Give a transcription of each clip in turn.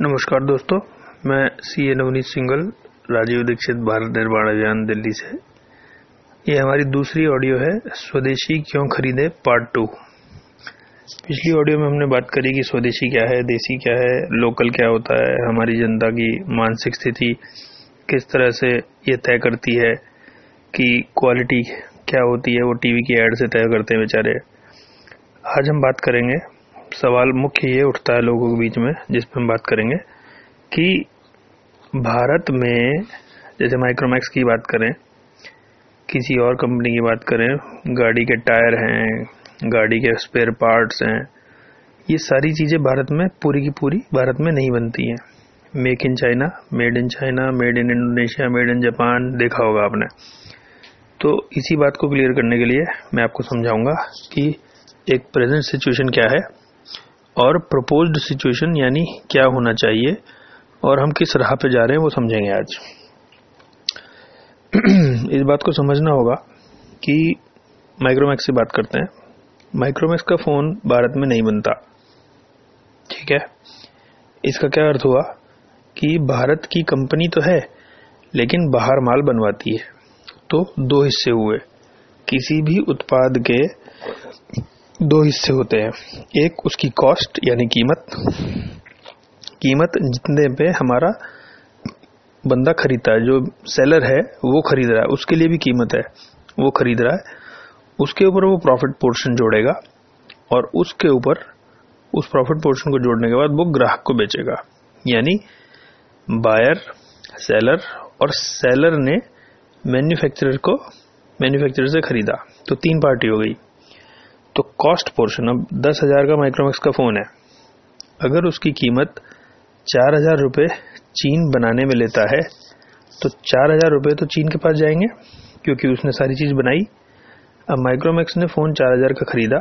नमस्कार दोस्तों, मैं C A Navneet single, Rajiv Dixit, Bharat Nirman Abhiyan, Delhi से। ये हमारी दूसरी ऑडियो है, स्वदेशी क्यों खरीदे पार्ट टू पिछली ऑडियो में हमने बात करी कि स्वदेशी क्या है, देसी क्या है लोकल क्या होता है, हमारी जनता की मानसिक स्थिति किस तरह से ये तय करती है कि क्वालिटी क्या होती है, वो टीवी की एड से तय करते हैं बेचारे। आज हम बात करेंगे सवाल मुख्य ये उठता है लोगों के बीच में, जिस पर हम बात करेंगे, कि भारत में, जैसे माइक्रोमैक्स की बात करें, किसी और कंपनी की बात करें, गाड़ी के टायर हैं, गाड़ी के स्पेयर पार्ट्स हैं, ये सारी चीज़ें भारत में पूरी की पूरी भारत में नहीं बनती हैं। Make in China made in China made in Indonesia made in Japan देखा होगा आपने। तो इसी बात को क्लियर करने के लिए मैं आपको समझाऊँगा कि एक प्रेजेंट सिचुएशन क्या है। और प्रपोज्ड सिचुएशन यानी क्या होना चाहिए और हम किस राह पे जा रहे हैं वो समझेंगे आज। इस बात को समझना होगा कि माइक्रोमैक्स से बात करते हैं। माइक्रोमैक्स का फ़ोन भारत में नहीं बनता। ठीक है? इसका क्या अर्थ हुआ कि भारत की कंपनी तो है, लेकिन बाहर माल बनवाती है। तो दो हिस्से हुए। किसी भी उत्पाद के दो हिस्से होते हैं। एक उसकी कॉस्ट यानी कीमत। कीमत जितने पे हमारा बंदा खरीदता है, जो सेलर है, वो खरीद रहा है। उसके लिए भी कीमत है। वो खरीद रहा है। उसके ऊपर वो प्रॉफिट पोर्शन जोड़ेगा और उसके ऊपर उस प्रॉफिट पोर्शन को जोड़ने के बाद वो ग्राहक को बेचेगा। यानी बायर सेलर और सेलर ने मैन्युफैक्चरर को मैन्युफैक्चरर से खरीदा। तो तीन पार्टी हो गई। तो कॉस्ट पोर्शन अब दस हज़ार का माइक्रोमैक्स का फ़ोन है। अगर उसकी कीमत चार हज़ार रुपये चीन बनाने में लेता है तो चार हज़ार रुपये तो चीन के पास जाएँगे, क्योंकि उसने सारी चीज़ बनाई। अब माइक्रोमैक्स ने फ़ोन चार हज़ार का खरीदा,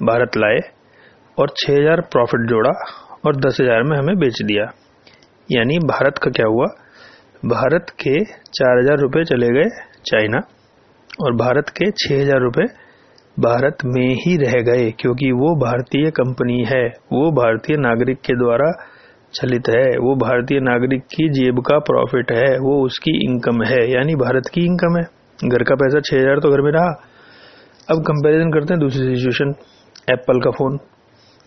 भारत लाए, और छः हज़ार प्रॉफिट जोड़ा, और दस हज़ार में हमें बेच दिया। यानी भारत का क्या हुआ? भारत के चार हज़ार रुपये चले गए चाइना, और भारत के छह हज़ार रुपये भारत में ही रह गए, क्योंकि वो भारतीय कंपनी है। वो भारतीय नागरिक के द्वारा चलित है। वो भारतीय नागरिक की जेब का प्रॉफिट है। वो उसकी इनकम है। यानी भारत की इनकम है। घर का पैसा छह हज़ार तो घर में रहा। अब कंपैरिजन करते हैं दूसरी सिचुएशन एप्पल का फ़ोन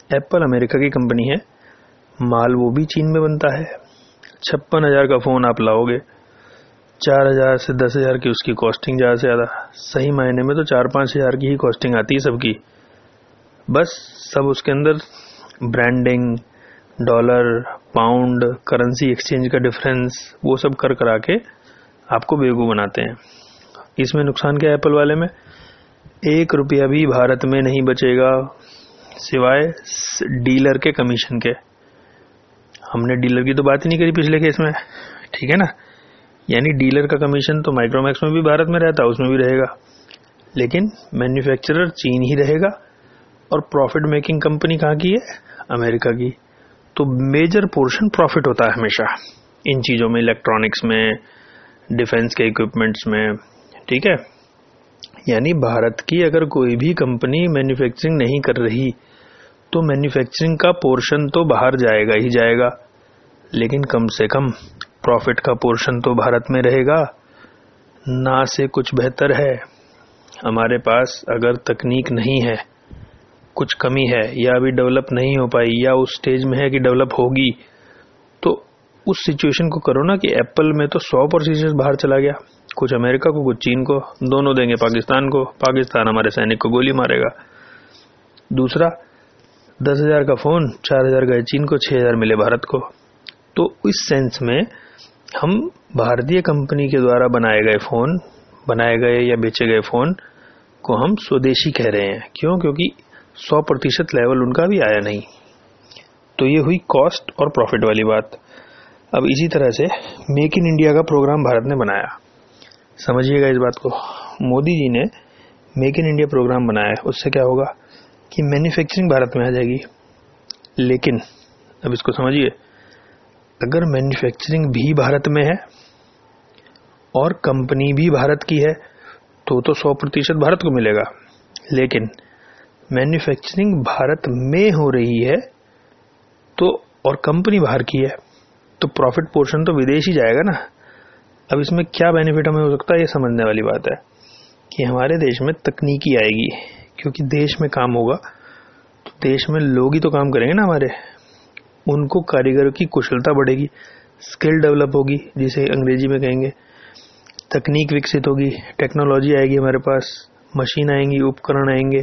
एप्पल अमेरिका की कंपनी है। माल वो भी चीन में बनता है। छप्पन हज़ार का फ़ोन आप लाओगे। चार हज़ार से दस हज़ार की उसकी कॉस्टिंग ज़्यादा से ज़्यादा। सही मायने में तो चार पाँच हज़ार की ही कॉस्टिंग आती है सबकी। बस सब उसके अंदर branding dollar pound currency exchange का डिफरेंस वो सब कर करा के आपको बेवकूफ़ बनाते हैं। इसमें नुकसान क्या है एप्पल वाले में? एक रुपया भी भारत में नहीं बचेगा सिवाय डीलर के कमीशन के। हमने डीलर की तो बात ही नहीं करी पिछले केस में। ठीक है ना? यानी डीलर का कमीशन तो माइक्रोमैक्स में भी भारत में रहता है उसमें भी रहेगा। लेकिन मैन्युफैक्चरर चीन ही रहेगा और प्रॉफिट मेकिंग कंपनी कहाँ की है? अमेरिका की। तो मेजर पोर्शन प्रॉफिट होता है हमेशा इन चीज़ों में, इलेक्ट्रॉनिक्स में, डिफेंस के इक्विपमेंट्स में, ठीक है? यानी भारत की अगर कोई भी कंपनी मैन्युफैक्चरिंग नहीं कर रही तो मैन्युफैक्चरिंग का पोर्शन तो बाहर जाएगा ही जाएगा, लेकिन कम से कम प्रॉफिट का पोर्शन तो भारत में रहेगा। ना से कुछ बेहतर है। हमारे पास अगर तकनीक नहीं है, कुछ कमी है, या अभी डेवलप नहीं हो पाई, या उस स्टेज में है कि डेवलप होगी तो उस सिचुएशन को करो ना कि एप्पल में तो सौ परसेंट बाहर चला गया। कुछ अमेरिका को, कुछ चीन को, दोनों देंगे, पाकिस्तान को। पाकिस्तान हमारे सैनिक को गोली मारेगा। दूसरा, दस हज़ार का फ़ोन, चार हज़ार गए चीन को, छह हज़ार मिले भारत को। तो इस सेंस में हम भारतीय कंपनी के द्वारा बनाए गए फ़ोन, बनाए गए या बेचे गए फ़ोन को हम स्वदेशी कह रहे हैं। क्यों? क्योंकि सौ प्रतिशत लेवल उनका भी आया नहीं। तो ये हुई कॉस्ट और प्रॉफिट वाली बात। अब इसी तरह से मेक इन इंडिया का प्रोग्राम भारत ने बनाया। समझिएगा इस बात को। मोदी जी ने मेक इन इंडिया प्रोग्राम बनाया है। उससे क्या होगा कि मैन्युफैक्चरिंग भारत में आ जाएगी। लेकिन, अब इसको समझिए अगर मैन्युफैक्चरिंग भी भारत में है और कंपनी भी भारत की है तो तो सौ प्रतिशत भारत को मिलेगा। लेकिन मैन्युफैक्चरिंग भारत में हो रही है तो और कंपनी बाहर की है तो प्रॉफिट पोर्शन तो विदेश ही जाएगा ना। अब इसमें क्या बेनिफिट हमें हो सकता है, ये समझने वाली बात है कि हमारे देश में तकनीकी आएगी, क्योंकि देश में काम होगा तो देश में लोग ही तो काम करेंगे ना हमारे। उनको कारीगरों की कुशलता बढ़ेगी स्किल डेवलप होगी, जिसे अंग्रेज़ी में कहेंगे। तकनीक विकसित होगी टेक्नोलॉजी आएगी हमारे पास मशीन आएँगी, उपकरण आएँगे।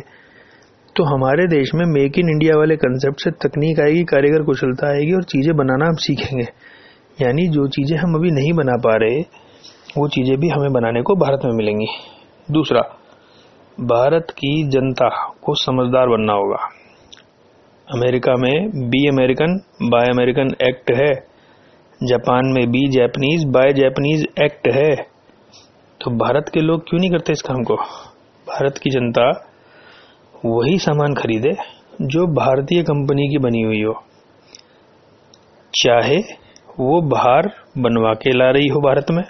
तो हमारे देश में मेक इन इंडिया वाले कंसेप्ट से तकनीक आएगी, कारीगर कुशलता आएगी और चीज़ें बनाना हम सीखेंगे। यानी जो चीज़ें हम अभी नहीं बना पा रहे, वो चीज़ें भी हमें बनाने को भारत में मिलेंगी। दूसरा, भारत की जनता को समझदार बनना होगा। अमेरिका में be American, buy American act है। जापान में be Japanese, buy Japanese act है। तो भारत के लोग क्यों नहीं करते इस काम को? भारत की जनता वही सामान खरीदे जो भारतीय कंपनी की बनी हुई हो। चाहे वो बाहर बनवा के ला रही हो भारत में।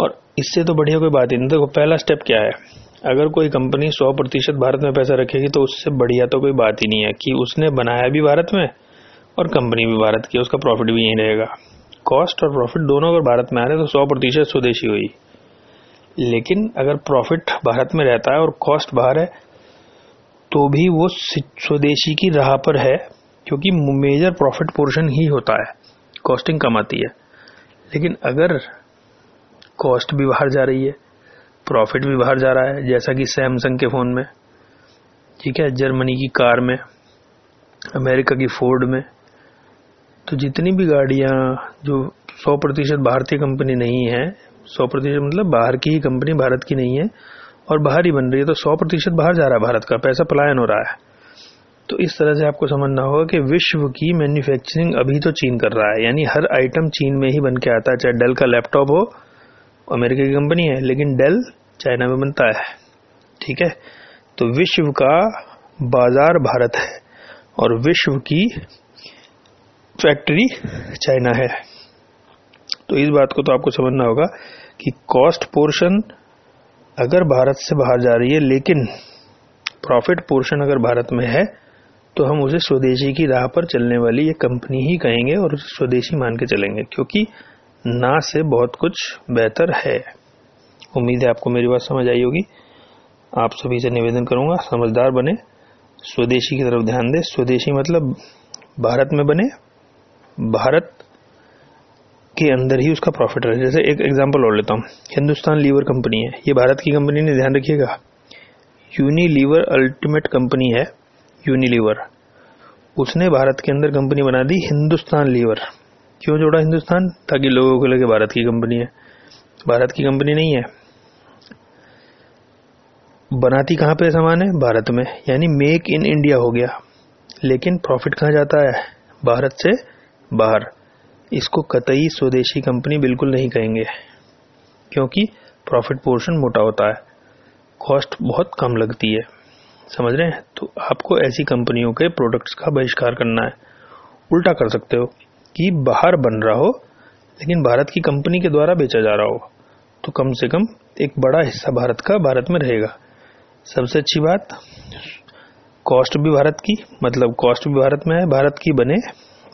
और इससे तो बढ़िया कोई बात ही नहीं। देखो पहला स्टेप क्या है? अगर कोई कंपनी 100 प्रतिशत भारत में पैसा रखेगी तो उससे बढ़िया तो कोई बात ही नहीं है कि उसने बनाया भी भारत में और कंपनी भी भारत की, उसका प्रॉफिट भी यहीं रहेगा। कॉस्ट और प्रॉफिट दोनों अगर भारत में आ रहे तो सौ प्रतिशत स्वदेशी हुई लेकिन अगर प्रॉफिट भारत में रहता है और कॉस्ट बाहर है तो भी वो स्वदेशी की राह पर है, क्योंकि मेजर प्रॉफिट पोर्शन ही होता है। कॉस्टिंग कम आती है। लेकिन अगर कॉस्ट भी बाहर जा रही है प्रॉफिट भी बाहर जा रहा है, जैसा कि सैमसंग के फ़ोन में। ठीक है, जर्मनी की कार में, अमेरिका की फोर्ड में। तो जितनी भी गाड़ियाँ, जो 100 प्रतिशत भारतीय कंपनी नहीं है 100 प्रतिशत मतलब बाहर की ही कंपनी भारत की नहीं है, और बाहर ही बन रही है तो सौ प्रतिशत बाहर जा रहा है भारत का, पैसा पलायन हो रहा है। तो इस तरह से आपको समझना होगा कि विश्व की मैन्युफैक्चरिंग अभी तो चीन कर रहा है, यानी हर आइटम चीन में ही बन के आता है, चाहे डेल का लैपटॉप हो अमेरिका की कंपनी है, लेकिन डेल चाइना में बनता है। ठीक है? तो विश्व का बाज़ार भारत है और विश्व की फैक्ट्री चाइना है। तो इस बात को तो आपको समझना होगा कि कॉस्ट पोर्शन अगर भारत से बाहर जा रही है, लेकिन प्रॉफिट पोर्शन अगर भारत में है तो हम उसे स्वदेशी की राह पर चलने वाली ये कंपनी ही कहेंगे और उसे स्वदेशी मान के चलेंगे, क्योंकि ना से बहुत कुछ बेहतर है। उम्मीद है आपको मेरी बात समझ आई होगी। आप सभी से निवेदन करूँगा, समझदार बने, स्वदेशी की तरफ़ ध्यान दें। स्वदेशी मतलब भारत में बने, भारत के अंदर ही उसका प्रॉफिट रहे। जैसे एक एग्जांपल और लेता हूँ। हिंदुस्तान लीवर कंपनी है। ये भारत की कंपनी ने ध्यान रखिएगा। यूनिलीवर अल्टीमेट कंपनी है यूनिलीवर उसने भारत के अंदर कंपनी बना दी, हिंदुस्तान लीवर। क्यों जोड़ा हिंदुस्तान? ताकि लोगों को लगे भारत की कंपनी है। भारत की कंपनी नहीं है। बनाती कहाँ पे सामान है? भारत में। यानी मेक इन इंडिया हो गया। लेकिन प्रॉफिट कहाँ जाता है? भारत से बाहर। इसको कतई स्वदेशी कंपनी बिल्कुल नहीं कहेंगे। क्योंकि प्रॉफिट पोर्शन मोटा होता है। कॉस्ट बहुत कम लगती है। समझ रहे हैं? तो आपको ऐसी कंपनियों के प्रोडक्ट्स का बहिष्कार करना है। उल्टा कर सकते हो। कि बाहर बन रहा हो, लेकिन भारत की कंपनी के द्वारा बेचा जा रहा हो तो कम से कम एक बड़ा हिस्सा भारत का भारत में रहेगा। सबसे अच्छी बात कॉस्ट भी भारत की मतलब कॉस्ट भी भारत में है, भारत की बने,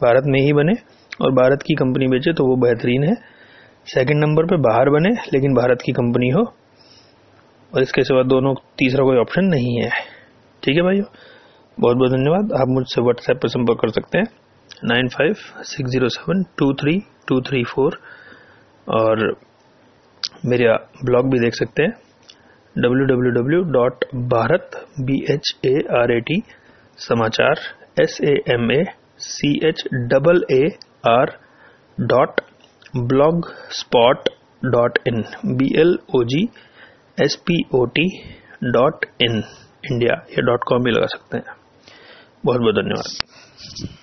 भारत में ही बने, और भारत की कंपनी बेचे तो वो बेहतरीन है। सेकंड नंबर पे बाहर बने, लेकिन भारत की कंपनी हो, और इसके सिवा दोनों, तीसरा कोई ऑप्शन नहीं है। ठीक है भाइयों? बहुत बहुत धन्यवाद। आप मुझसे व्हाट्सएप पर संपर्क कर सकते हैं। Nine five six zero seven two three two three four और मेरा ब्लॉग भी देख सकते हैं W W W dot Bharat B H A R A T Samachar S A M A C H double A R dot blogspot dot in B L O G S P O T dot in India या dot com भी लगा सकते हैं बहुत बहुत धन्यवाद